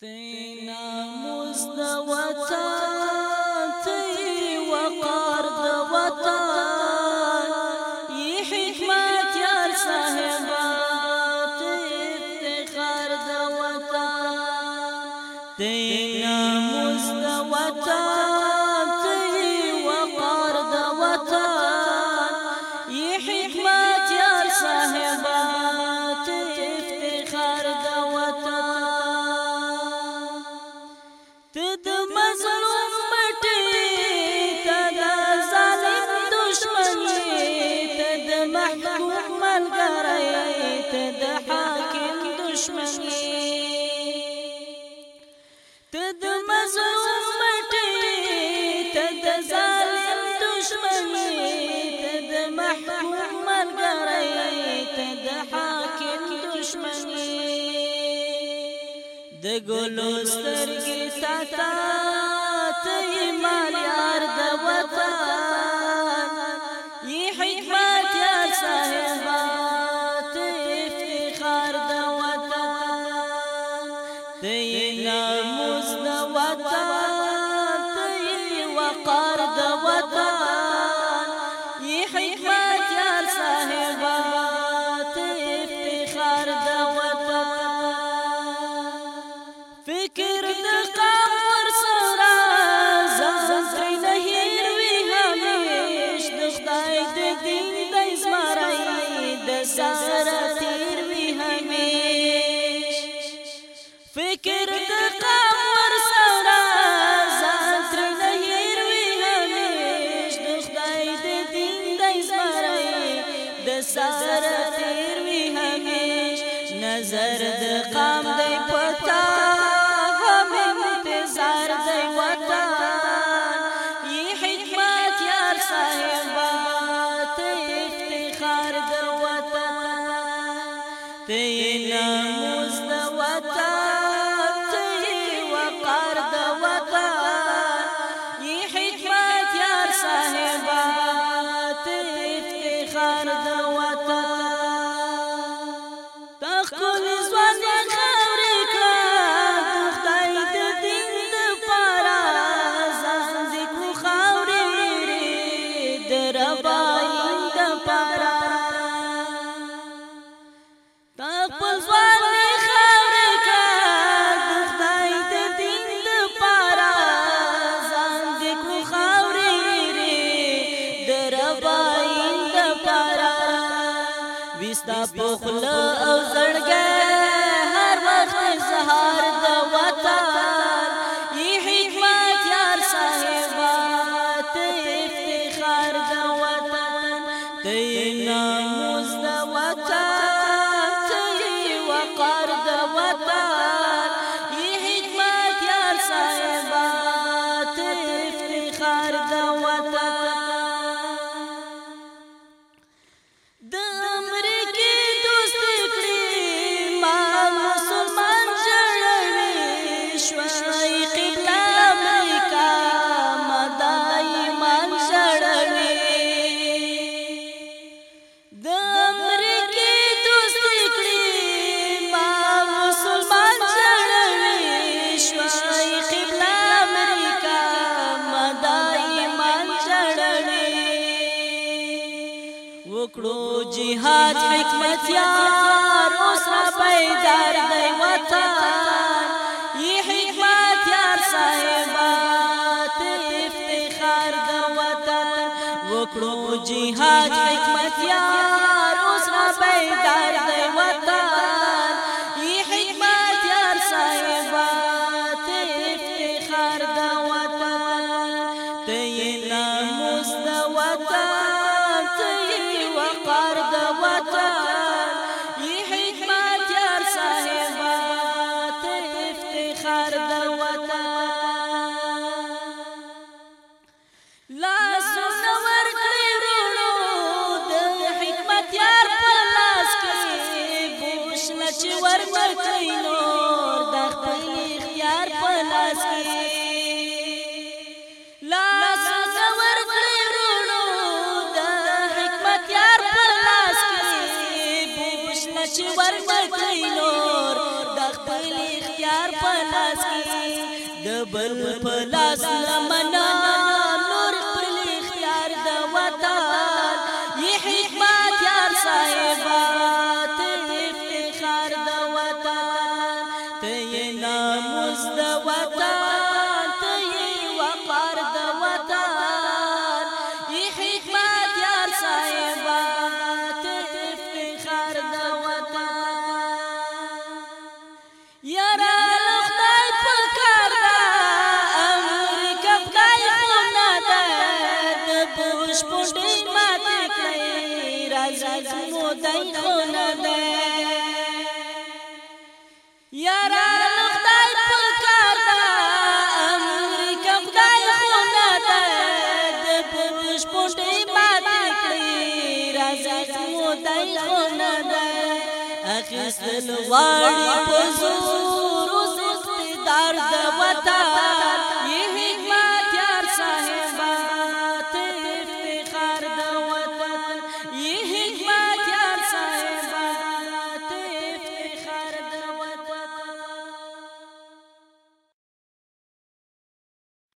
تینا مزد وطن تی وقار د وطن ی حکمت یار صاحبا تی افتخار د وطن تینا مزد وطن تی وقار د وطن ی حکمت د ګلو سترګې تا تا ته مال یار د وطن یي حکمت یا صاحب ته افتخار د وطن ته نه ते ना ستا پخلا جہاد، حکمت یار اس را بیدار دی وطن، یہ حکمت یار صاحبات افتخار دا وطن تی نامو نه چې ورکړي نور. د خپل اختیار په لاس کې. د بل په لاس نه منا نور خپل اختیار د وطن. یې حکمت یار صاحب خدای خو نه ده یارا خدای په کار ده امریکا خدای خو نه ده د پښ پښې مات کړی راځه خدای خو نه ده اخیستل واری په زور اوس اقتدار د وطن